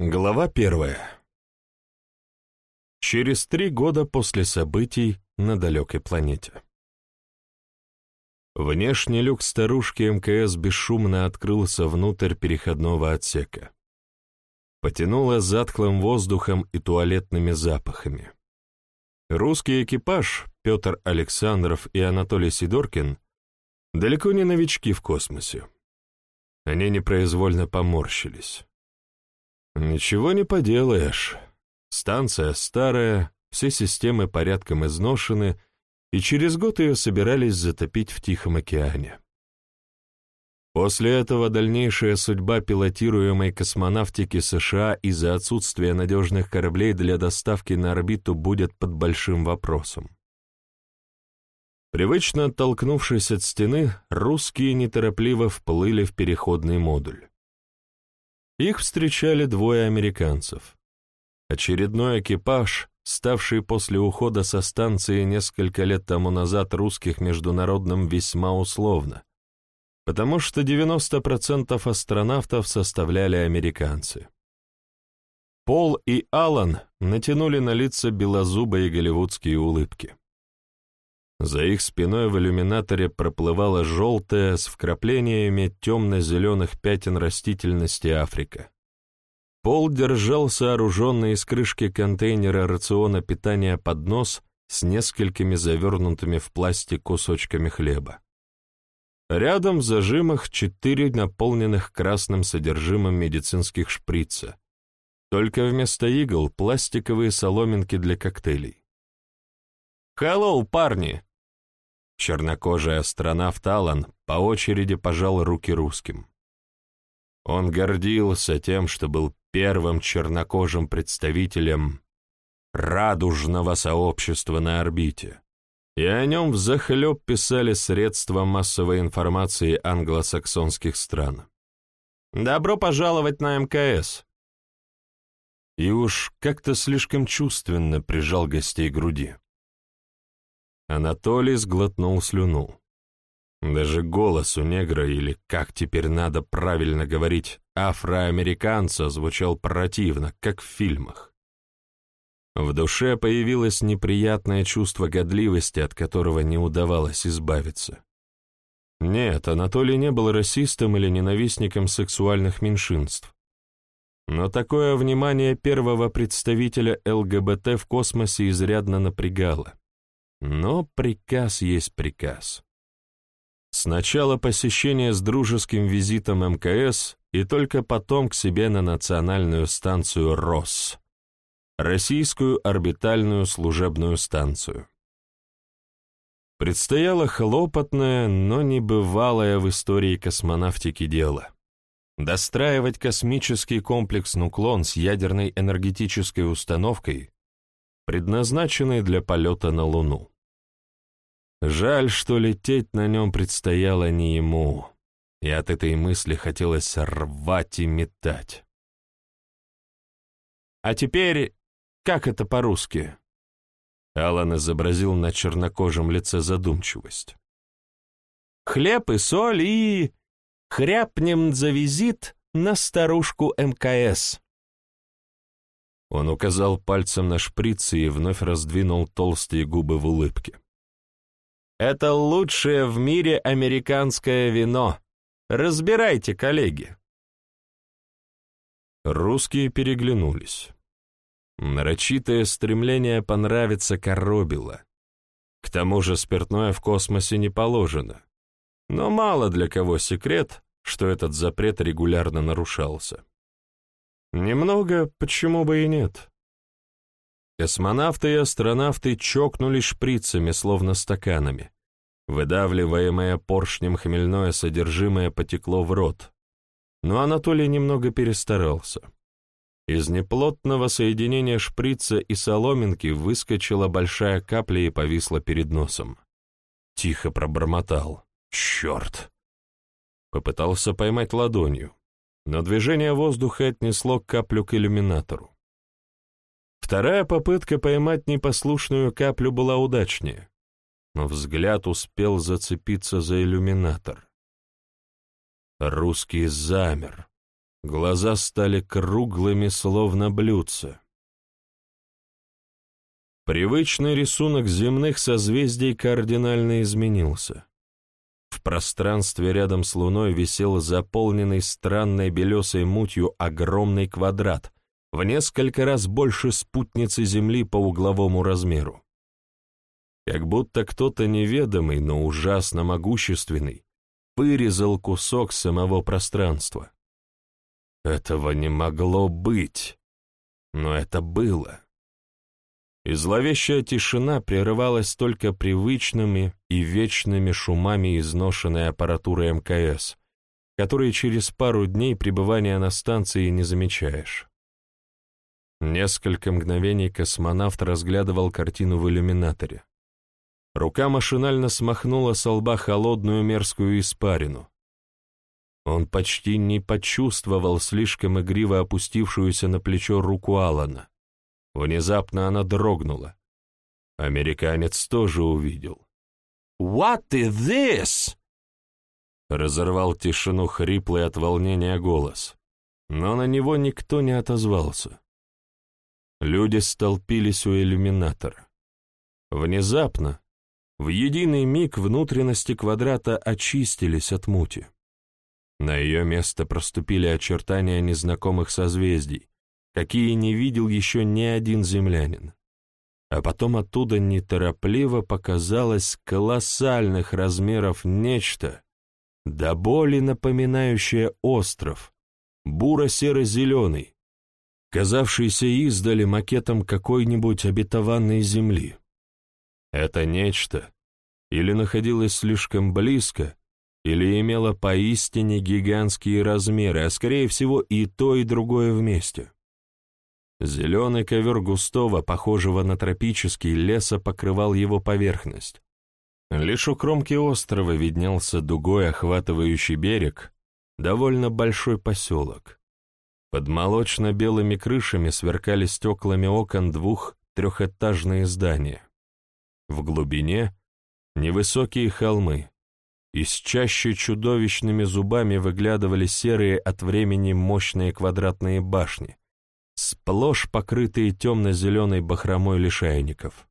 Глава первая. Через три года после событий на далекой планете. Внешний люк старушки МКС бесшумно открылся внутрь переходного отсека. Потянуло затхлым воздухом и туалетными запахами. Русский экипаж, Петр Александров и Анатолий Сидоркин, далеко не новички в космосе. Они непроизвольно поморщились. Ничего не поделаешь. Станция старая, все системы порядком изношены, и через год ее собирались затопить в Тихом океане. После этого дальнейшая судьба пилотируемой космонавтики США из-за отсутствия надежных кораблей для доставки на орбиту будет под большим вопросом. Привычно оттолкнувшись от стены, русские неторопливо вплыли в переходный модуль. Их встречали двое американцев. Очередной экипаж, ставший после ухода со станции несколько лет тому назад русских международным весьма условно, потому что 90% астронавтов составляли американцы. Пол и Алан натянули на лица белозубые голливудские улыбки. За их спиной в иллюминаторе проплывала желтая с вкраплениями темно-зеленых пятен растительности Африка. Пол держал сооруженный из крышки контейнера рациона питания поднос с несколькими завернутыми в пластик кусочками хлеба. Рядом в зажимах четыре наполненных красным содержимым медицинских шприца. Только вместо игл пластиковые соломинки для коктейлей. «Хеллоу, парни!» Чернокожий астронавт Алан по очереди пожал руки русским. Он гордился тем, что был первым чернокожим представителем радужного сообщества на орбите, и о нем взахлеб писали средства массовой информации англосаксонских стран. «Добро пожаловать на МКС!» И уж как-то слишком чувственно прижал гостей груди. Анатолий сглотнул слюну. Даже голос у негра, или как теперь надо правильно говорить, афроамериканца, звучал противно, как в фильмах. В душе появилось неприятное чувство годливости, от которого не удавалось избавиться. Нет, Анатолий не был расистом или ненавистником сексуальных меньшинств. Но такое внимание первого представителя ЛГБТ в космосе изрядно напрягало. Но приказ есть приказ. Сначала посещение с дружеским визитом МКС и только потом к себе на национальную станцию РОС, Российскую орбитальную служебную станцию. Предстояло хлопотное, но небывалое в истории космонавтики дело. Достраивать космический комплекс «Нуклон» с ядерной энергетической установкой, предназначенной для полета на Луну. Жаль, что лететь на нем предстояло не ему, и от этой мысли хотелось рвать и метать. «А теперь, как это по-русски?» Алан изобразил на чернокожем лице задумчивость. «Хлеб и соль и... хряпнем за визит на старушку МКС». Он указал пальцем на шприцы и вновь раздвинул толстые губы в улыбке. Это лучшее в мире американское вино. Разбирайте, коллеги. Русские переглянулись. Нарочитое стремление понравиться коробило. К тому же спиртное в космосе не положено. Но мало для кого секрет, что этот запрет регулярно нарушался. Немного, почему бы и нет. Космонавты и астронавты чокнулись шприцами, словно стаканами. Выдавливаемое поршнем хмельное содержимое потекло в рот. Но Анатолий немного перестарался. Из неплотного соединения шприца и соломинки выскочила большая капля и повисла перед носом. Тихо пробормотал. «Черт!» Попытался поймать ладонью, но движение воздуха отнесло каплю к иллюминатору. Вторая попытка поймать непослушную каплю была удачнее, но взгляд успел зацепиться за иллюминатор. Русский замер, Глаза стали круглыми, словно блюдца. Привычный рисунок земных созвездий кардинально изменился. В пространстве рядом с Луной висел заполненный странной белесой мутью огромный квадрат, в несколько раз больше спутницы Земли по угловому размеру. Как будто кто-то неведомый, но ужасно могущественный, вырезал кусок самого пространства. Этого не могло быть, но это было и зловещая тишина прерывалась только привычными и вечными шумами изношенной аппаратуры МКС, которые через пару дней пребывания на станции не замечаешь. Несколько мгновений космонавт разглядывал картину в иллюминаторе. Рука машинально смахнула с лба холодную мерзкую испарину. Он почти не почувствовал слишком игриво опустившуюся на плечо руку Алана. Внезапно она дрогнула. Американец тоже увидел. «What is this?» Разорвал тишину хриплый от волнения голос, но на него никто не отозвался. Люди столпились у иллюминатора. Внезапно, в единый миг внутренности квадрата очистились от мути. На ее место проступили очертания незнакомых созвездий, какие не видел еще ни один землянин. А потом оттуда неторопливо показалось колоссальных размеров нечто, до боли напоминающее остров, буро-серо-зеленый, казавшийся издали макетом какой-нибудь обетованной земли. Это нечто или находилось слишком близко, или имело поистине гигантские размеры, а скорее всего и то, и другое вместе. Зеленый ковер густого, похожего на тропический, леса покрывал его поверхность. Лишь у кромки острова виднелся дугой охватывающий берег, довольно большой поселок. Под молочно-белыми крышами сверкали стеклами окон двух трехэтажные здания. В глубине — невысокие холмы. Из чаще чудовищными зубами выглядывали серые от времени мощные квадратные башни, сплошь покрытые темно-зеленой бахромой лишайников.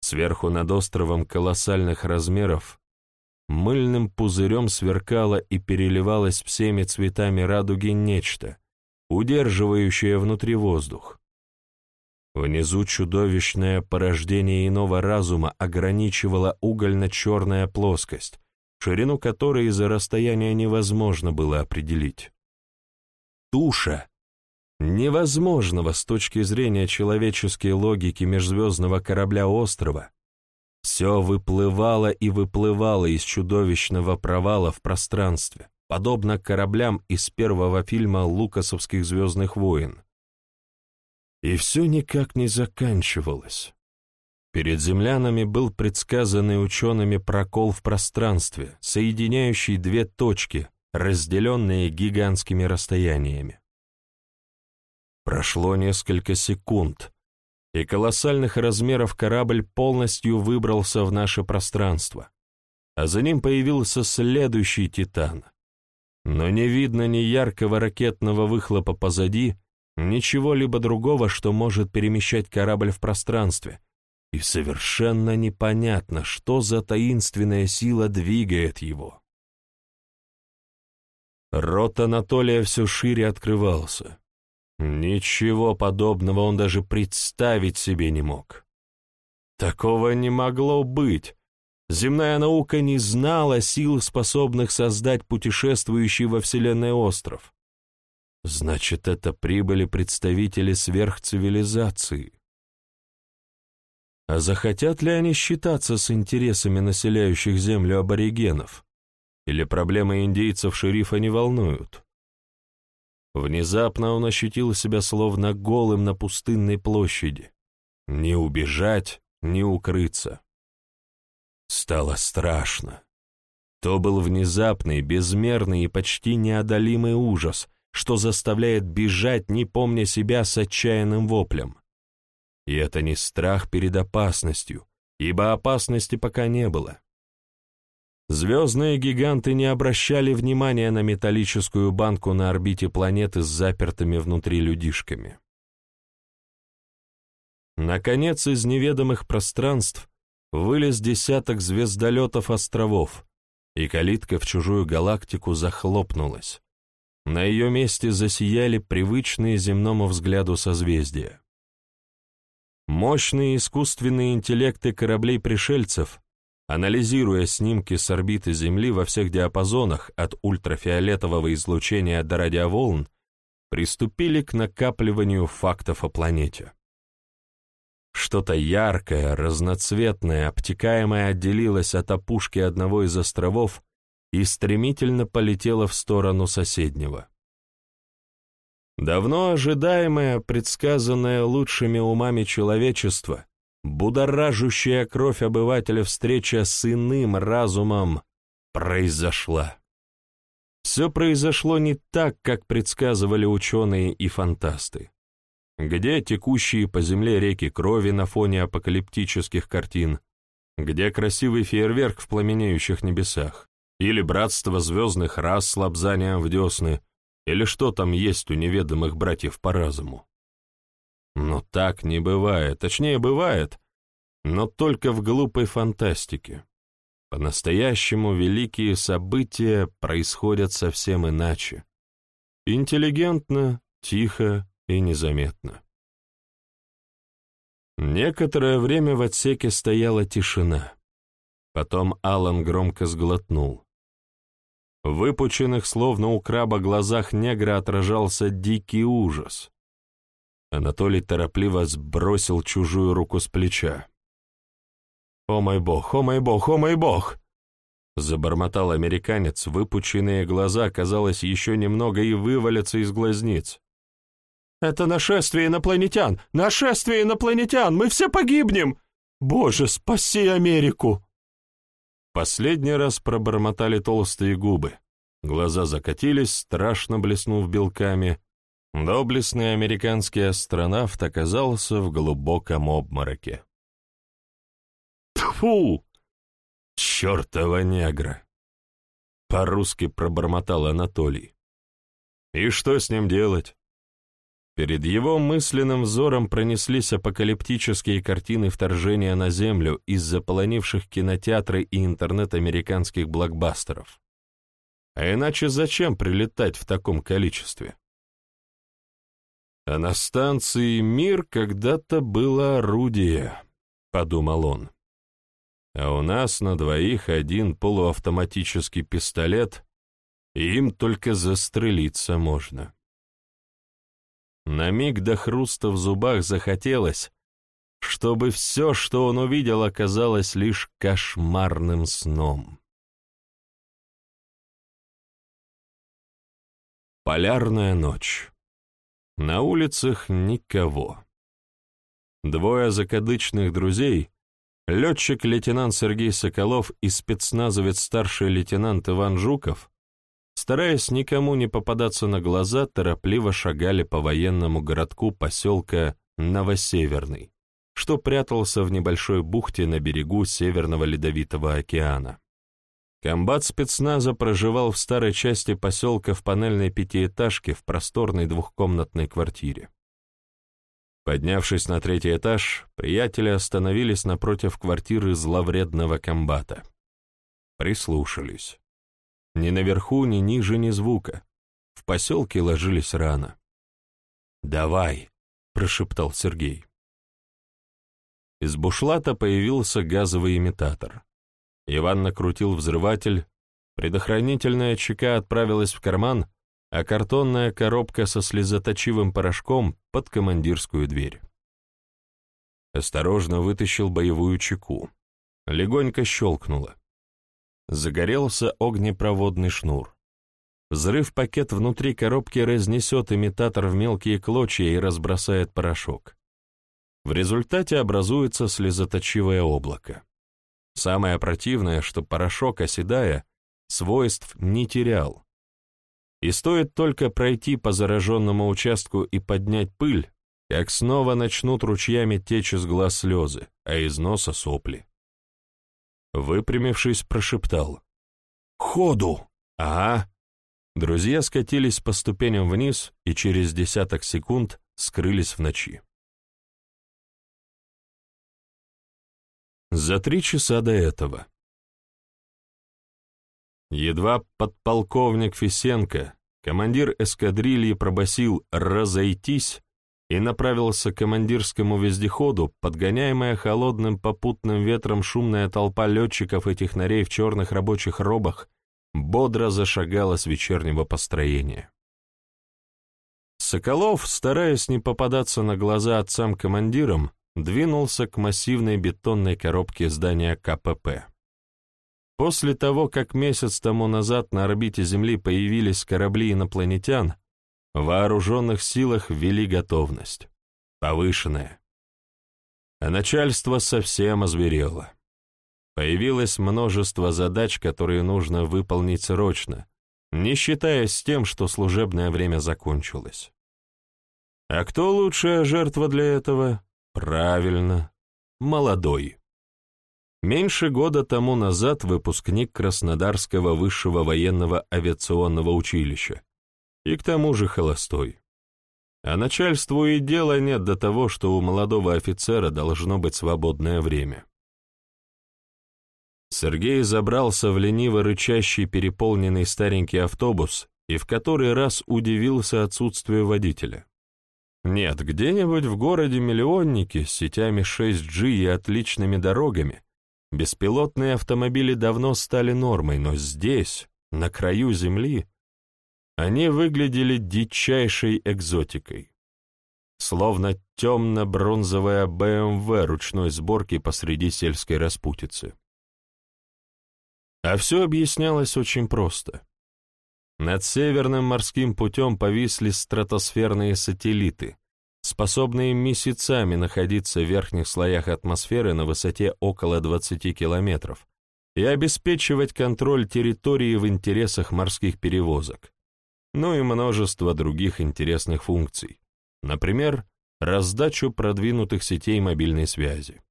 Сверху над островом колоссальных размеров мыльным пузырем сверкало и переливалось всеми цветами радуги нечто, удерживающее внутри воздух. Внизу чудовищное порождение иного разума ограничивала угольно-черная плоскость, ширину которой из-за расстояния невозможно было определить. Туша, невозможного с точки зрения человеческой логики межзвездного корабля острова, все выплывало и выплывало из чудовищного провала в пространстве, подобно кораблям из первого фильма лукасовских «Звездных войн». И все никак не заканчивалось. Перед землянами был предсказанный учеными прокол в пространстве, соединяющий две точки, разделенные гигантскими расстояниями. Прошло несколько секунд, и колоссальных размеров корабль полностью выбрался в наше пространство, а за ним появился следующий «Титан». Но не видно ни яркого ракетного выхлопа позади, ничего либо другого, что может перемещать корабль в пространстве, и совершенно непонятно, что за таинственная сила двигает его. Рот Анатолия все шире открывался. Ничего подобного он даже представить себе не мог. Такого не могло быть. Земная наука не знала сил, способных создать путешествующий во Вселенной остров. Значит, это прибыли представители сверхцивилизации. А захотят ли они считаться с интересами населяющих Землю аборигенов? Или проблемы индейцев шерифа не волнуют? Внезапно он ощутил себя словно голым на пустынной площади. Не убежать, не укрыться. Стало страшно. То был внезапный, безмерный и почти неодолимый ужас, что заставляет бежать, не помня себя с отчаянным воплем. И это не страх перед опасностью, ибо опасности пока не было. Звездные гиганты не обращали внимания на металлическую банку на орбите планеты с запертыми внутри людишками. Наконец, из неведомых пространств вылез десяток звездолетов островов, и калитка в чужую галактику захлопнулась. На ее месте засияли привычные земному взгляду созвездия. Мощные искусственные интеллекты кораблей-пришельцев, анализируя снимки с орбиты Земли во всех диапазонах от ультрафиолетового излучения до радиоволн, приступили к накапливанию фактов о планете. Что-то яркое, разноцветное, обтекаемое отделилось от опушки одного из островов и стремительно полетело в сторону соседнего. Давно ожидаемое, предсказанное лучшими умами человечества, будоражущая кровь обывателя встреча с иным разумом произошла. Все произошло не так, как предсказывали ученые и фантасты. Где текущие по земле реки крови на фоне апокалиптических картин? Где красивый фейерверк в пламенеющих небесах? Или братство звездных рас с лобзанием в десны? Или что там есть у неведомых братьев по разуму? Но так не бывает, точнее бывает, но только в глупой фантастике. По-настоящему великие события происходят совсем иначе. Интеллигентно, тихо и незаметно. Некоторое время в отсеке стояла тишина. Потом Алан громко сглотнул. В выпученных, словно у краба, глазах негра отражался дикий ужас. Анатолий торопливо сбросил чужую руку с плеча. «О мой бог, о мой бог, о мой бог!» Забормотал американец, выпученные глаза, казалось, еще немного и вывалятся из глазниц. «Это нашествие инопланетян! Нашествие инопланетян! Мы все погибнем! Боже, спаси Америку!» Последний раз пробормотали толстые губы. Глаза закатились, страшно блеснув белками. Доблестный американский астронавт оказался в глубоком обмороке. «Тьфу! Чертова негра!» По-русски пробормотал Анатолий. «И что с ним делать?» Перед его мысленным взором пронеслись апокалиптические картины вторжения на Землю из заполонивших кинотеатры и интернет американских блокбастеров. А иначе зачем прилетать в таком количестве? А на станции «Мир» когда-то было орудие, — подумал он. А у нас на двоих один полуавтоматический пистолет, и им только застрелиться можно. На миг до хруста в зубах захотелось, чтобы все, что он увидел, оказалось лишь кошмарным сном. Полярная ночь. На улицах никого. Двое закадычных друзей, летчик-лейтенант Сергей Соколов и спецназовец старший лейтенант Иван Жуков, стараясь никому не попадаться на глаза, торопливо шагали по военному городку поселка Новосеверный, что прятался в небольшой бухте на берегу Северного Ледовитого океана. Комбат спецназа проживал в старой части поселка в панельной пятиэтажке в просторной двухкомнатной квартире. Поднявшись на третий этаж, приятели остановились напротив квартиры зловредного комбата. Прислушались. Ни наверху, ни ниже, ни звука. В поселке ложились рано. «Давай», — прошептал Сергей. Из бушлата появился газовый имитатор. Иван накрутил взрыватель, предохранительная чека отправилась в карман, а картонная коробка со слезоточивым порошком под командирскую дверь. Осторожно вытащил боевую чеку. Легонько щелкнуло. Загорелся огнепроводный шнур. Взрыв-пакет внутри коробки разнесет имитатор в мелкие клочья и разбросает порошок. В результате образуется слезоточивое облако. Самое противное, что порошок, оседая, свойств не терял. И стоит только пройти по зараженному участку и поднять пыль, как снова начнут ручьями течь из глаз слезы, а из носа сопли. Выпрямившись, прошептал. Ходу!» «Ага». Друзья скатились по ступеням вниз и через десяток секунд скрылись в ночи. За три часа до этого. Едва подполковник Фисенко, командир эскадрильи, пробасил «разойтись», и направился к командирскому вездеходу, подгоняемая холодным попутным ветром шумная толпа летчиков и технарей в черных рабочих робах бодро зашагала с вечернего построения. Соколов, стараясь не попадаться на глаза отцам-командирам, двинулся к массивной бетонной коробке здания КПП. После того, как месяц тому назад на орбите Земли появились корабли инопланетян, вооруженных силах ввели готовность. Повышенная. А начальство совсем озверело. Появилось множество задач, которые нужно выполнить срочно, не считаясь с тем, что служебное время закончилось. А кто лучшая жертва для этого? Правильно, молодой. Меньше года тому назад выпускник Краснодарского высшего военного авиационного училища, и к тому же холостой. А начальству и дела нет до того, что у молодого офицера должно быть свободное время. Сергей забрался в лениво рычащий переполненный старенький автобус и в который раз удивился отсутствию водителя. Нет, где-нибудь в городе-миллионнике с сетями 6G и отличными дорогами беспилотные автомобили давно стали нормой, но здесь, на краю земли, они выглядели дичайшей экзотикой. Словно темно-бронзовая БМВ ручной сборки посреди сельской распутицы. А все объяснялось очень просто. Над Северным морским путем повисли стратосферные сателлиты, способные месяцами находиться в верхних слоях атмосферы на высоте около 20 километров и обеспечивать контроль территории в интересах морских перевозок ну и множество других интересных функций, например, раздачу продвинутых сетей мобильной связи.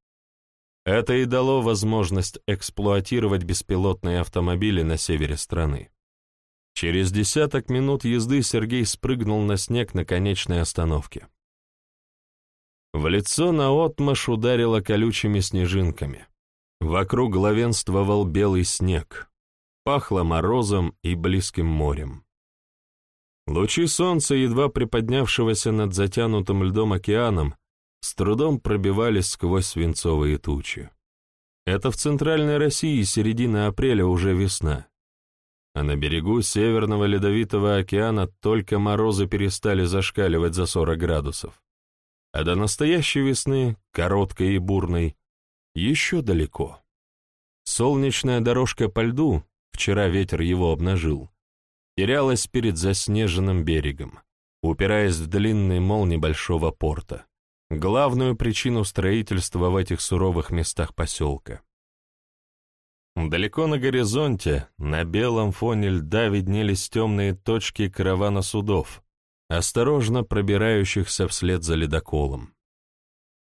Это и дало возможность эксплуатировать беспилотные автомобили на севере страны. Через десяток минут езды Сергей спрыгнул на снег на конечной остановке. В лицо наотмашь ударило колючими снежинками. Вокруг главенствовал белый снег. Пахло морозом и близким морем. Лучи солнца, едва приподнявшегося над затянутым льдом океаном, с трудом пробивались сквозь свинцовые тучи. Это в центральной России середина апреля уже весна. А на берегу Северного Ледовитого океана только морозы перестали зашкаливать за 40 градусов. А до настоящей весны, короткой и бурной, еще далеко. Солнечная дорожка по льду, вчера ветер его обнажил, терялась перед заснеженным берегом, упираясь в длинный мол небольшого порта, главную причину строительства в этих суровых местах поселка. Далеко на горизонте, на белом фоне льда виднелись темные точки каравана судов, осторожно пробирающихся вслед за ледоколом.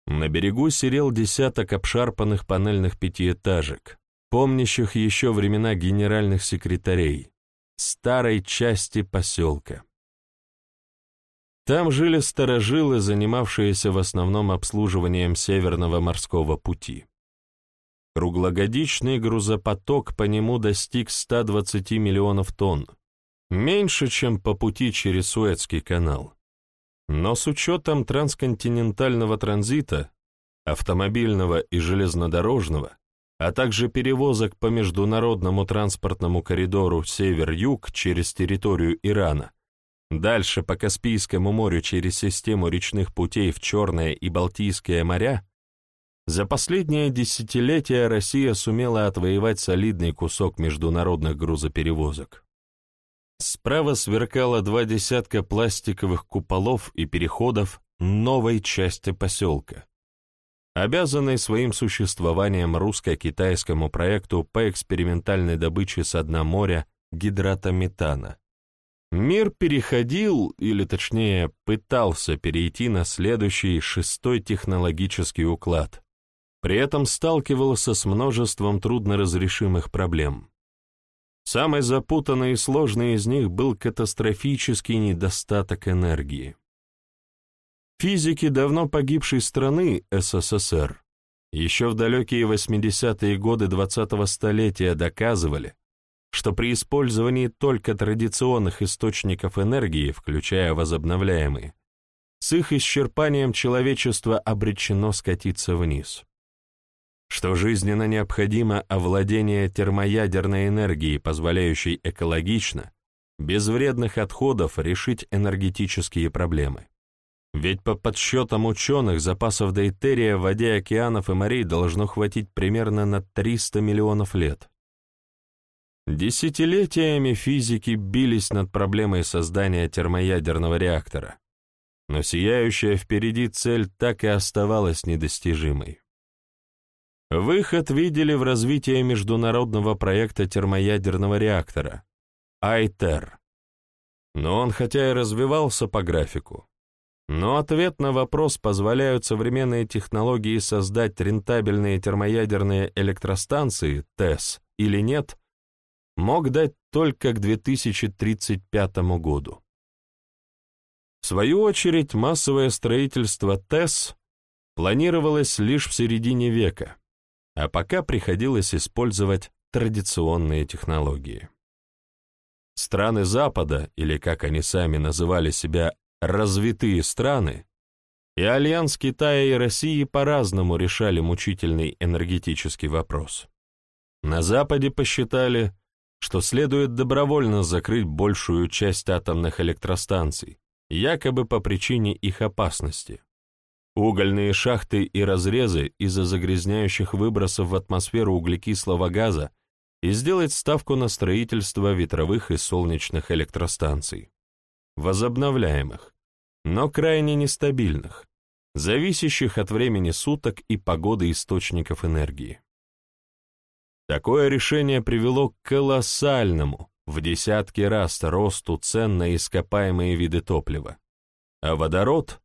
На берегу серел десяток обшарпанных панельных пятиэтажек, помнящих еще времена генеральных секретарей, старой части поселка. Там жили старожилы, занимавшиеся в основном обслуживанием Северного морского пути. Круглогодичный грузопоток по нему достиг 120 миллионов тонн, меньше, чем по пути через Суэцкий канал. Но с учетом трансконтинентального транзита, автомобильного и железнодорожного, а также перевозок по международному транспортному коридору север-юг через территорию Ирана, дальше по Каспийскому морю через систему речных путей в Черное и Балтийское моря, за последнее десятилетие Россия сумела отвоевать солидный кусок международных грузоперевозок. Справа сверкало два десятка пластиковых куполов и переходов новой части поселка обязанной своим существованием русско-китайскому проекту по экспериментальной добыче с дна моря гидрата метана. Мир переходил, или точнее пытался перейти на следующий шестой технологический уклад, при этом сталкивался с множеством трудноразрешимых проблем. Самый запутанный и сложный из них был катастрофический недостаток энергии. Физики давно погибшей страны СССР еще в далекие 80-е годы 20-го столетия доказывали, что при использовании только традиционных источников энергии, включая возобновляемые, с их исчерпанием человечество обречено скатиться вниз. Что жизненно необходимо овладение термоядерной энергией, позволяющей экологично, без вредных отходов решить энергетические проблемы. Ведь по подсчетам ученых запасов дейтерия в воде океанов и морей должно хватить примерно на 300 миллионов лет. Десятилетиями физики бились над проблемой создания термоядерного реактора, но сияющая впереди цель так и оставалась недостижимой. Выход видели в развитии международного проекта термоядерного реактора ITER. Но он хотя и развивался по графику, но ответ на вопрос, позволяют современные технологии создать рентабельные термоядерные электростанции, ТЭС, или нет, мог дать только к 2035 году. В свою очередь, массовое строительство ТЭС планировалось лишь в середине века, а пока приходилось использовать традиционные технологии. Страны Запада, или как они сами называли себя, развитые страны, и Альянс Китая и России по-разному решали мучительный энергетический вопрос. На Западе посчитали, что следует добровольно закрыть большую часть атомных электростанций, якобы по причине их опасности. Угольные шахты и разрезы из-за загрязняющих выбросов в атмосферу углекислого газа и сделать ставку на строительство ветровых и солнечных электростанций, возобновляемых, но крайне нестабильных, зависящих от времени суток и погоды источников энергии. Такое решение привело к колоссальному, в десятки раз росту цен на ископаемые виды топлива. А водород,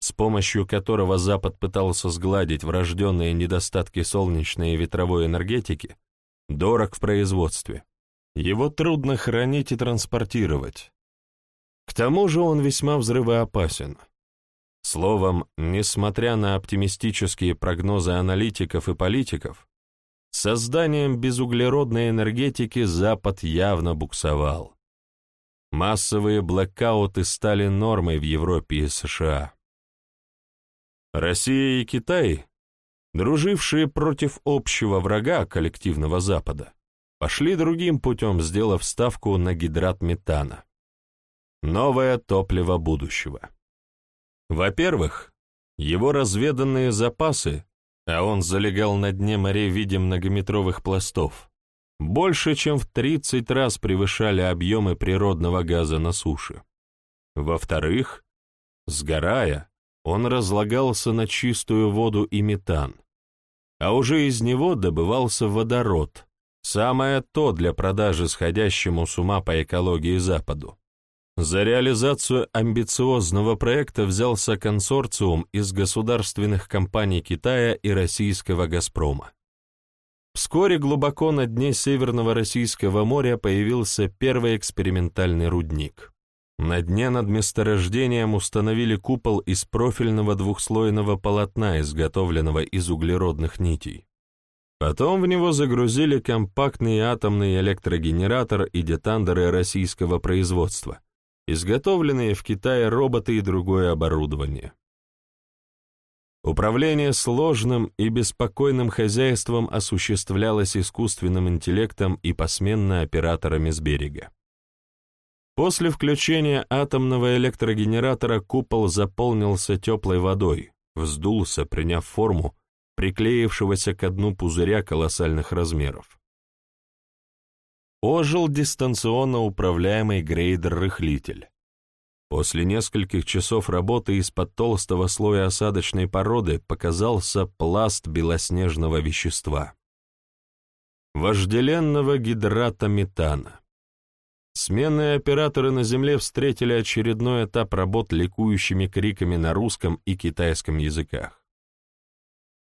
с помощью которого Запад пытался сгладить врожденные недостатки солнечной и ветровой энергетики, дорог в производстве. Его трудно хранить и транспортировать. К тому же он весьма взрывоопасен. Словом, несмотря на оптимистические прогнозы аналитиков и политиков, Созданием безуглеродной энергетики Запад явно буксовал. Массовые блэкауты стали нормой в Европе и США. Россия и Китай, дружившие против общего врага коллективного Запада, пошли другим путем, сделав ставку на гидрат метана. Новое топливо будущего. Во-первых, его разведанные запасы а он залегал на дне морей в виде многометровых пластов, больше, чем в 30 раз превышали объемы природного газа на суше. Во-вторых, сгорая, он разлагался на чистую воду и метан, а уже из него добывался водород, самое то для продажи сходящему с ума по экологии Западу. За реализацию амбициозного проекта взялся консорциум из государственных компаний Китая и российского «Газпрома». Вскоре глубоко на дне Северного Российского моря появился первый экспериментальный рудник. На дне над месторождением установили купол из профильного двухслойного полотна, изготовленного из углеродных нитей. Потом в него загрузили компактный атомный электрогенератор и детандеры российского производства – изготовленные в Китае роботы и другое оборудование. Управление сложным и беспокойным хозяйством осуществлялось искусственным интеллектом и посменно операторами с берега. После включения атомного электрогенератора купол заполнился теплой водой, вздулся, приняв форму приклеившегося к дну пузыря колоссальных размеров ожил дистанционно управляемый грейдер-рыхлитель. После нескольких часов работы из-под толстого слоя осадочной породы показался пласт белоснежного вещества. Вожделенного гидрата метана. Сменные операторы на Земле встретили очередной этап работ ликующими криками на русском и китайском языках.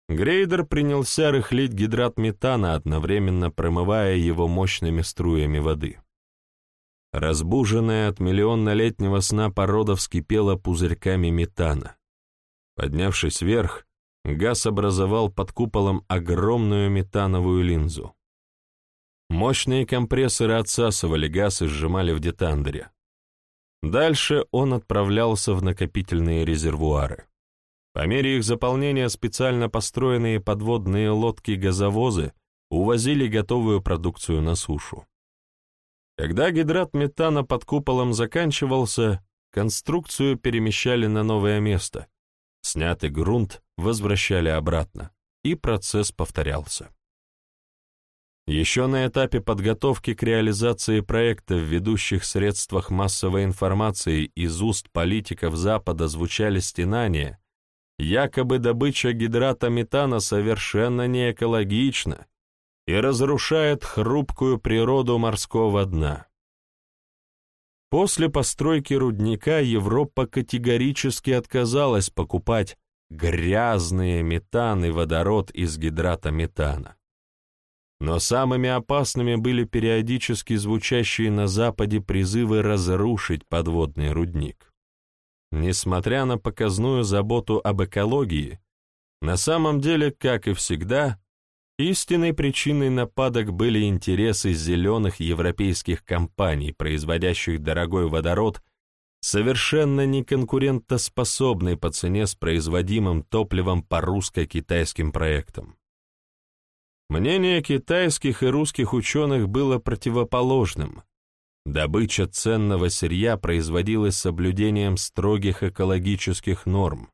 Грейдер принялся рыхлить гидрат метана, одновременно промывая его мощными струями воды. Разбуженная от миллионнолетнего сна порода вскипела пузырьками метана. Поднявшись вверх, газ образовал под куполом огромную метановую линзу. Мощные компрессоры отсасывали газ и сжимали в детандере. Дальше он отправлялся в накопительные резервуары. По мере их заполнения специально построенные подводные лодки-газовозы увозили готовую продукцию на сушу. Когда гидрат метана под куполом заканчивался, конструкцию перемещали на новое место, снятый грунт возвращали обратно, и процесс повторялся. Еще на этапе подготовки к реализации проекта в ведущих средствах массовой информации из уст политиков Запада звучали стенания, якобы добыча гидрата метана совершенно не экологична и разрушает хрупкую природу морского дна. После постройки рудника Европа категорически отказалась покупать грязные метан и водород из гидрата метана. Но самыми опасными были периодически звучащие на Западе призывы разрушить подводный рудник. Несмотря на показную заботу об экологии, на самом деле, как и всегда, истинной причиной нападок были интересы зеленых европейских компаний, производящих дорогой водород, совершенно неконкурентоспособный по цене с производимым топливом по русско-китайским проектам. Мнение китайских и русских ученых было противоположным, Добыча ценного сырья производилась соблюдением строгих экологических норм,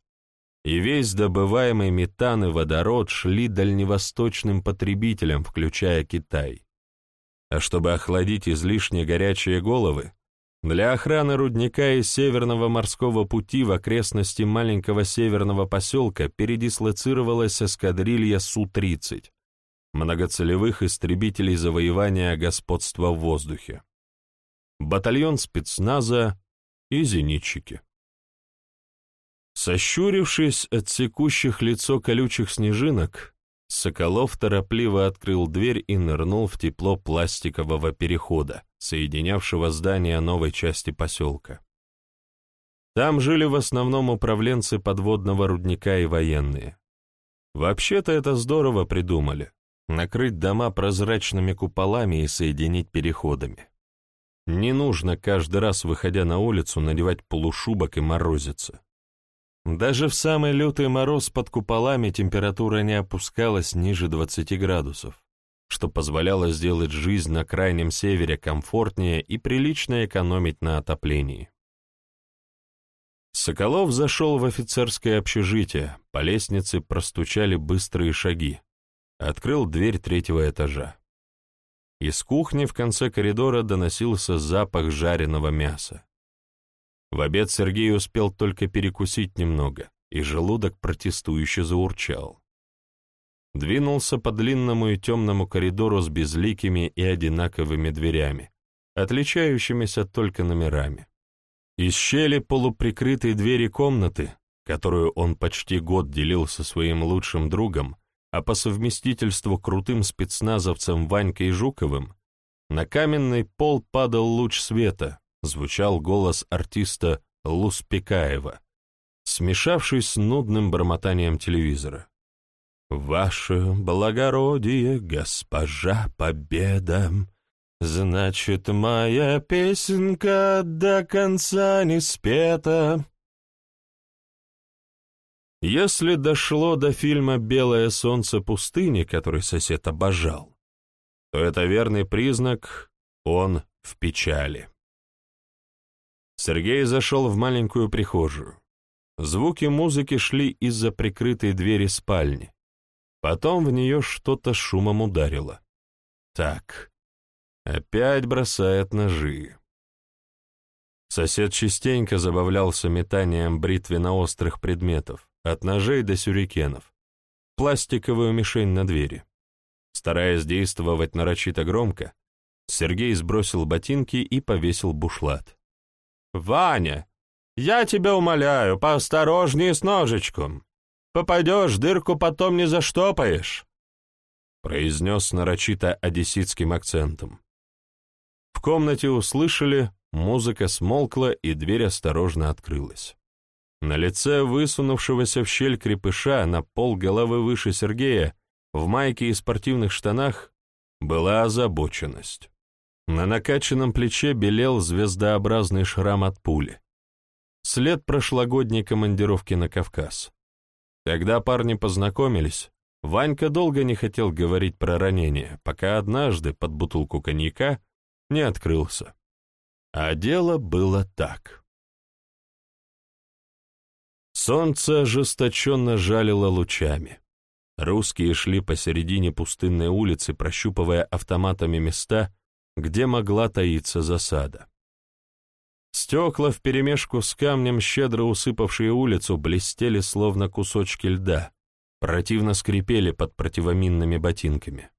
и весь добываемый метан и водород шли дальневосточным потребителям, включая Китай. А чтобы охладить излишне горячие головы, для охраны рудника и Северного морского пути в окрестности маленького северного поселка передислоцировалась эскадрилья Су-30, многоцелевых истребителей завоевания господства в воздухе батальон спецназа и зенитчики. Сощурившись от секущих лицо колючих снежинок, Соколов торопливо открыл дверь и нырнул в тепло пластикового перехода, соединявшего здание новой части поселка. Там жили в основном управленцы подводного рудника и военные. Вообще-то это здорово придумали — накрыть дома прозрачными куполами и соединить переходами. Не нужно каждый раз, выходя на улицу, надевать полушубок и морозиться. Даже в самый лютый мороз под куполами температура не опускалась ниже 20 градусов, что позволяло сделать жизнь на крайнем севере комфортнее и прилично экономить на отоплении. Соколов зашел в офицерское общежитие, по лестнице простучали быстрые шаги. Открыл дверь третьего этажа. Из кухни в конце коридора доносился запах жареного мяса. В обед Сергей успел только перекусить немного, и желудок протестующе заурчал. Двинулся по длинному и темному коридору с безликими и одинаковыми дверями, отличающимися только номерами. Из щели полуприкрытой двери комнаты, которую он почти год делил со своим лучшим другом, а по совместительству крутым спецназовцем Ванькой Жуковым, на каменный пол падал луч света, звучал голос артиста Луспекаева, смешавшись с нудным бормотанием телевизора. «Ваше благородие, госпожа Победа, значит, моя песенка до конца не спета». Если дошло до фильма «Белое солнце пустыни», который сосед обожал, то это верный признак — он в печали. Сергей зашел в маленькую прихожую. Звуки музыки шли из-за прикрытой двери спальни. Потом в нее что-то шумом ударило. Так, опять бросает ножи. Сосед частенько забавлялся метанием бритвенно-острых предметов от ножей до сюрикенов, пластиковую мишень на двери. Стараясь действовать нарочито громко, Сергей сбросил ботинки и повесил бушлат. «Ваня, я тебя умоляю, поосторожнее с ножичком. Попадешь, дырку потом не заштопаешь», — произнес нарочито одесситским акцентом. В комнате услышали, музыка смолкла, и дверь осторожно открылась. На лице высунувшегося в щель крепыша на пол головы выше Сергея, в майке и спортивных штанах, была озабоченность. На накачанном плече белел звездообразный шрам от пули. След прошлогодней командировки на Кавказ. Когда парни познакомились, Ванька долго не хотел говорить про ранение, пока однажды под бутылку коньяка не открылся. А дело было так. Солнце ожесточенно жалило лучами. Русские шли посередине пустынной улицы, прощупывая автоматами места, где могла таиться засада. Стекла вперемешку с камнем, щедро усыпавшие улицу, блестели словно кусочки льда, противно скрипели под противоминными ботинками.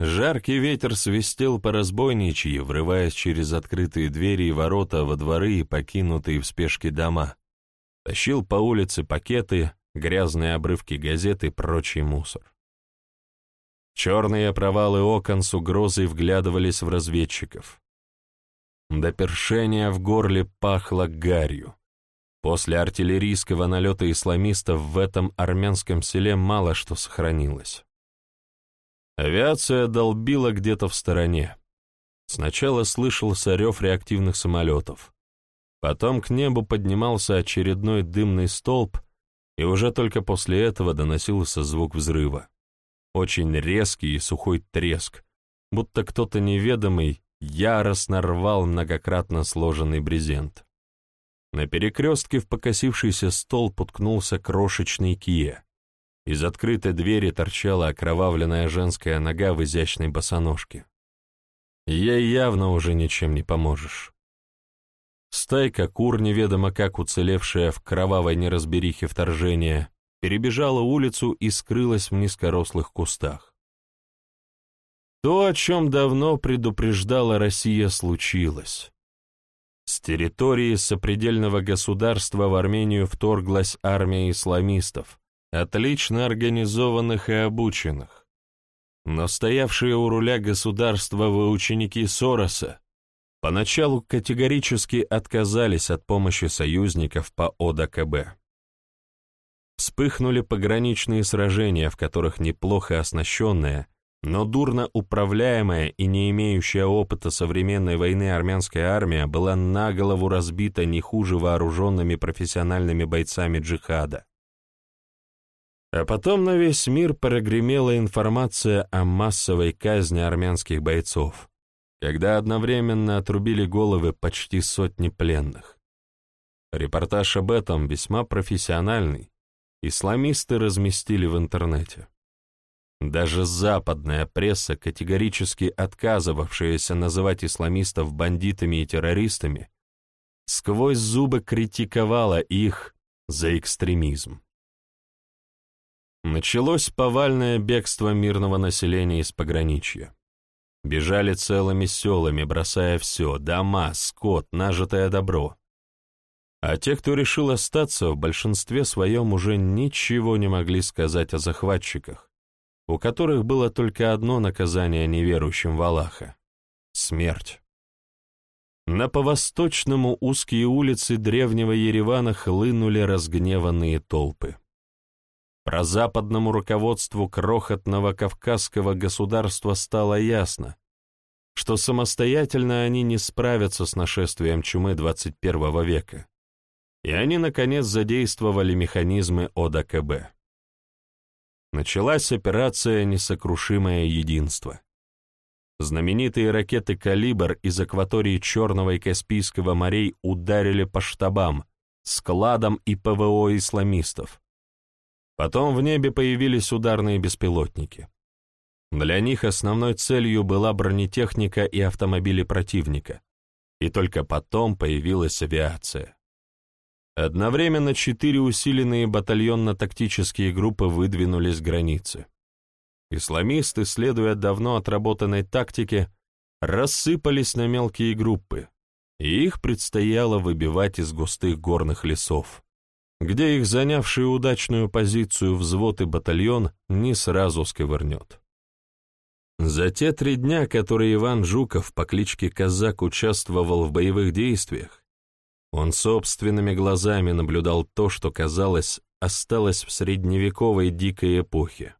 Жаркий ветер свистел по разбойничьи, врываясь через открытые двери и ворота во дворы и покинутые в спешке дома. Тащил по улице пакеты, грязные обрывки газет и прочий мусор. Черные провалы окон с угрозой вглядывались в разведчиков. До першения в горле пахло гарью. После артиллерийского налета исламистов в этом армянском селе мало что сохранилось. Авиация долбила где-то в стороне. Сначала слышался рев реактивных самолетов. Потом к небу поднимался очередной дымный столб, и уже только после этого доносился звук взрыва. Очень резкий и сухой треск, будто кто-то неведомый яростно рвал многократно сложенный брезент. На перекрестке в покосившийся стол уткнулся крошечный кия. Из открытой двери торчала окровавленная женская нога в изящной босоножке. Ей явно уже ничем не поможешь. Стайка кур, неведомо как уцелевшая в кровавой неразберихе вторжения, перебежала улицу и скрылась в низкорослых кустах. То, о чем давно предупреждала Россия, случилось. С территории сопредельного государства в Армению вторглась армия исламистов, отлично организованных и обученных. Но стоявшие у руля государства вы ученики Сороса поначалу категорически отказались от помощи союзников по ОДКБ. Вспыхнули пограничные сражения, в которых неплохо оснащенная, но дурно управляемая и не имеющая опыта современной войны армянская армия была на голову разбита не хуже вооруженными профессиональными бойцами джихада. А потом на весь мир прогремела информация о массовой казни армянских бойцов, когда одновременно отрубили головы почти сотни пленных. Репортаж об этом весьма профессиональный, исламисты разместили в интернете. Даже западная пресса, категорически отказывавшаяся называть исламистов бандитами и террористами, сквозь зубы критиковала их за экстремизм. Началось повальное бегство мирного населения из пограничья. Бежали целыми селами, бросая все — дома, скот, нажитое добро. А те, кто решил остаться, в большинстве своем уже ничего не могли сказать о захватчиках, у которых было только одно наказание неверующим в Аллаха — смерть. На по-восточному узкие улицы древнего Еревана хлынули разгневанные толпы. Про западному руководству крохотного кавказского государства стало ясно, что самостоятельно они не справятся с нашествием чумы 21 века и они, наконец, задействовали механизмы ОДКБ. Началась операция «Несокрушимое единство». Знаменитые ракеты «Калибр» из акватории Черного и Каспийского морей ударили по штабам, складам и ПВО исламистов. Потом в небе появились ударные беспилотники. Для них основной целью была бронетехника и автомобили противника, и только потом появилась авиация. Одновременно четыре усиленные батальонно-тактические группы выдвинулись к границе. Исламисты, следуя давно отработанной тактике, рассыпались на мелкие группы, и их предстояло выбивать из густых горных лесов, где их занявший удачную позицию взвод и батальон не сразу сковырнет. За те три дня, которые Иван Жуков по кличке Казак участвовал в боевых действиях, он собственными глазами наблюдал то, что, казалось, осталось в средневековой дикой эпохе.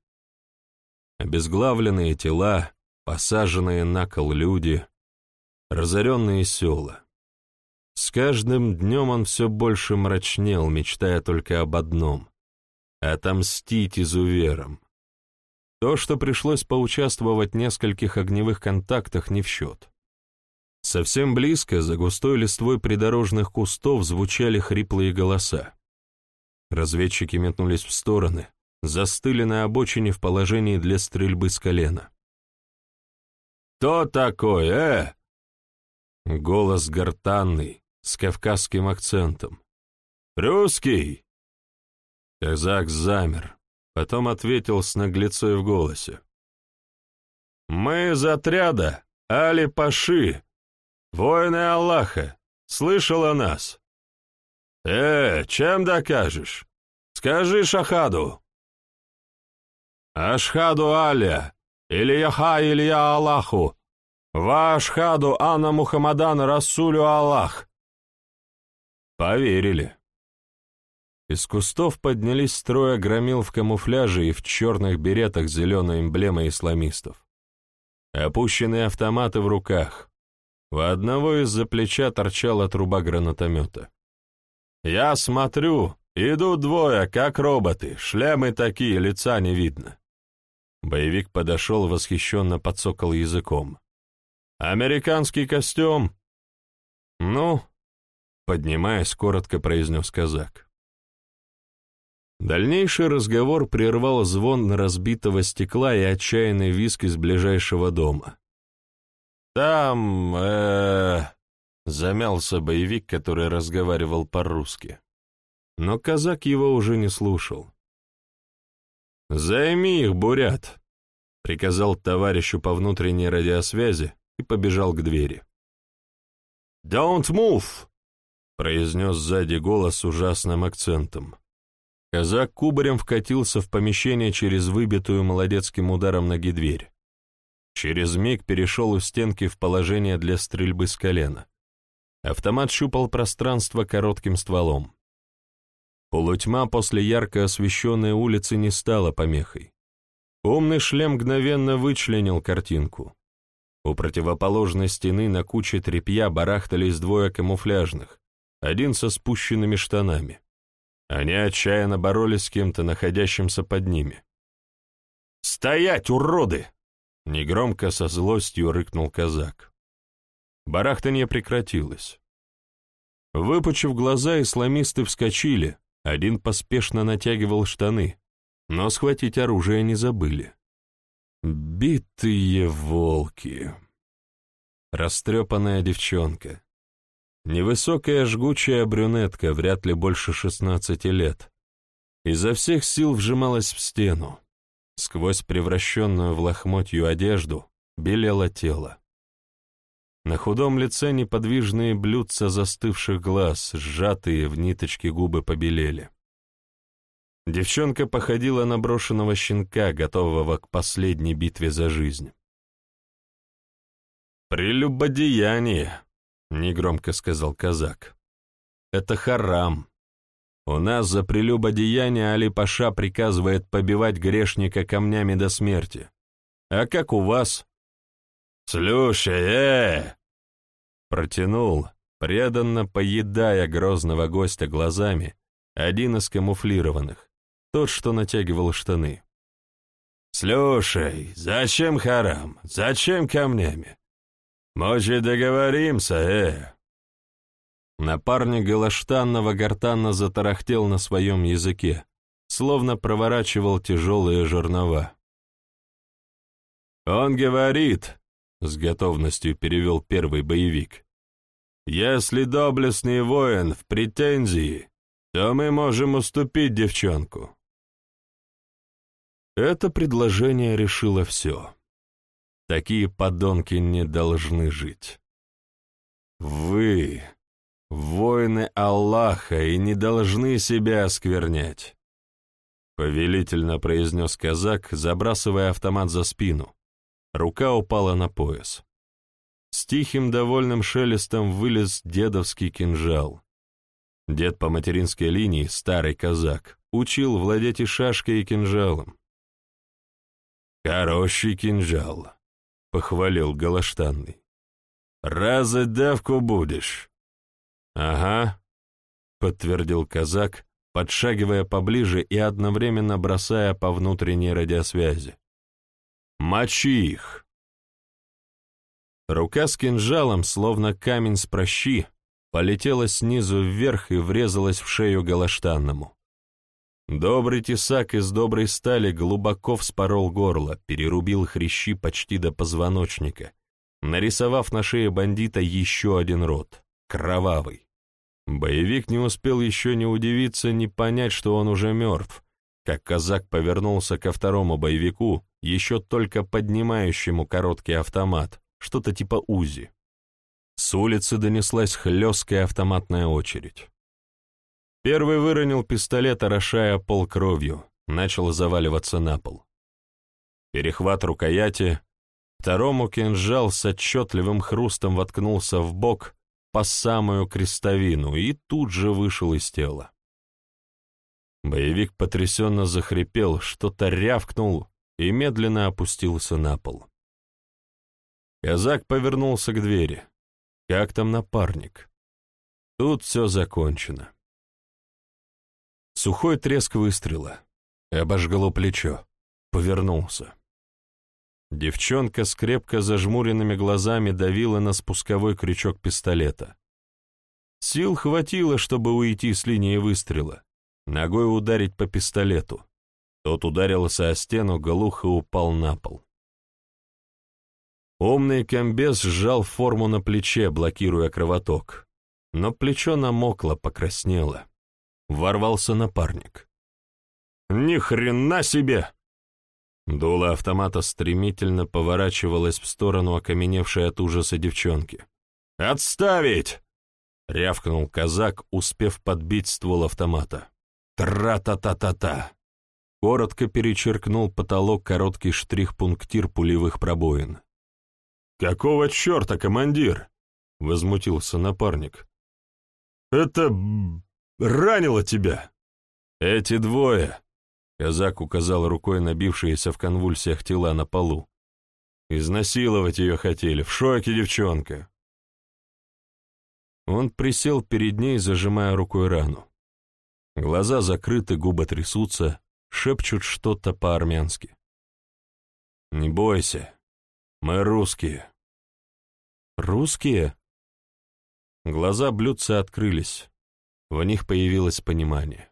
Обезглавленные тела, посаженные на кол люди, разоренные села. С каждым днем он все больше мрачнел, мечтая только об одном — отомстить изуверам. То, что пришлось поучаствовать в нескольких огневых контактах, не в счет. Совсем близко, за густой листвой придорожных кустов, звучали хриплые голоса. Разведчики метнулись в стороны, застыли на обочине в положении для стрельбы с колена. «Кто такой, э?» Голос гортанный, с кавказским акцентом. «Русский!» Казак замер, потом ответил с наглецой в голосе. «Мы из отряда Али-Паши, воины Аллаха, слышал о нас?» «Э, чем докажешь? Скажи Шахаду!» «Ашхаду Аля, или Яха Илья Аллаху, Вашхаду Анна Мухаммадан Расулю Аллах!» Поверили. Из кустов поднялись строя громил в камуфляже и в черных беретах зеленой эмблемой исламистов. Опущенные автоматы в руках. У одного из-за плеча торчала труба гранатомета. «Я смотрю, идут двое, как роботы, шлемы такие, лица не видно». Боевик подошел, восхищенно подсокал языком. «Американский костюм?» «Ну, Поднимаясь, коротко произнес казак. Дальнейший разговор прервал звон разбитого стекла и отчаянный виск из ближайшего дома. «Там, э замялся боевик, который разговаривал по-русски. Но казак его уже не слушал. «Займи их, бурят!» — приказал товарищу по внутренней радиосвязи и побежал к двери. «Don't move!» — произнес сзади голос с ужасным акцентом. Казак кубарем вкатился в помещение через выбитую молодецким ударом ноги дверь. Через миг перешел у стенки в положение для стрельбы с колена. Автомат щупал пространство коротким стволом. Полутьма после ярко освещенной улицы не стала помехой. Умный шлем мгновенно вычленил картинку. У противоположной стены на куче тряпья барахтались двое камуфляжных, один со спущенными штанами. Они отчаянно боролись с кем-то, находящимся под ними. «Стоять, уроды!» — негромко со злостью рыкнул казак. Барахтанье прекратилось. Выпучив глаза, исламисты вскочили, один поспешно натягивал штаны, но схватить оружие не забыли. Битые волки. Растрепанная девчонка, Невысокая жгучая брюнетка, вряд ли больше шестнадцати лет, изо всех сил вжималась в стену. Сквозь превращенную в лохмотью одежду белело тело. На худом лице неподвижные блюдца застывших глаз, сжатые в ниточки губы побелели. Девчонка походила на брошенного щенка, готового к последней битве за жизнь. «Прелюбодеяние!» Негромко сказал казак. Это харам. У нас за прелюбодеяние Али-Паша приказывает побивать грешника камнями до смерти. А как у вас? Слушай, э! Протянул, преданно поедая грозного гостя глазами, один из камуфлированных, тот, что натягивал штаны. «Слушай, зачем харам? Зачем камнями? Может, договоримся, э?» Напарник Галаштанного гортанно затарахтел на своем языке, словно проворачивал тяжелые жернова. «Он говорит», — с готовностью перевел первый боевик, «если доблестный воин в претензии, то мы можем уступить девчонку». Это предложение решило все. Такие подонки не должны жить. Вы, воины Аллаха и не должны себя осквернять», — повелительно произнес казак, забрасывая автомат за спину. Рука упала на пояс. С тихим довольным шелестом вылез дедовский кинжал. Дед по материнской линии, старый казак, учил владеть и шашкой, и кинжалом. «Хороший кинжал», — похвалил Галаштанный. «Разать давку будешь?» «Ага», — подтвердил казак, подшагивая поближе и одновременно бросая по внутренней радиосвязи. «Мочи их!» Рука с кинжалом, словно камень с прощи, полетела снизу вверх и врезалась в шею Галаштанному. Добрый тесак из доброй стали глубоко вспорол горло, перерубил хрящи почти до позвоночника, нарисовав на шее бандита еще один рот, кровавый. Боевик не успел еще не удивиться, не понять, что он уже мертв, как казак повернулся ко второму боевику, еще только поднимающему короткий автомат, что-то типа УЗИ. С улицы донеслась хлесткая автоматная очередь. Первый выронил пистолет, орошая пол кровью, начал заваливаться на пол. Перехват рукояти, второму кинжал с отчетливым хрустом воткнулся в бок по самую крестовину и тут же вышел из тела. Боевик потрясенно захрипел, что-то рявкнул и медленно опустился на пол. Казак повернулся к двери. Как там напарник? Тут все закончено. Сухой треск выстрела. Обожгло плечо. Повернулся. Девчонка с крепко зажмуренными глазами давила на спусковой крючок пистолета. Сил хватило, чтобы уйти с линии выстрела, ногой ударить по пистолету. Тот ударился о стену, глухо упал на пол. Умный комбез сжал форму на плече, блокируя кровоток. Но плечо намокло, покраснело. Ворвался напарник. «Ни хрена себе!» Дуло автомата стремительно поворачивалось в сторону окаменевшей от ужаса девчонки. «Отставить!» — рявкнул казак, успев подбить ствол автомата. «Тра-та-та-та-та!» Коротко перечеркнул потолок короткий штрих-пунктир пулевых пробоин. «Какого черта, командир?» — возмутился напарник. «Это ранило тебя!» «Эти двое!» — казак указал рукой набившиеся в конвульсиях тела на полу. «Изнасиловать ее хотели, в шоке девчонка!» Он присел перед ней, зажимая рукой рану. Глаза закрыты, губы трясутся, шепчут что-то по-армянски. «Не бойся, мы русские». «Русские?» Глаза блюдца открылись. В них появилось понимание.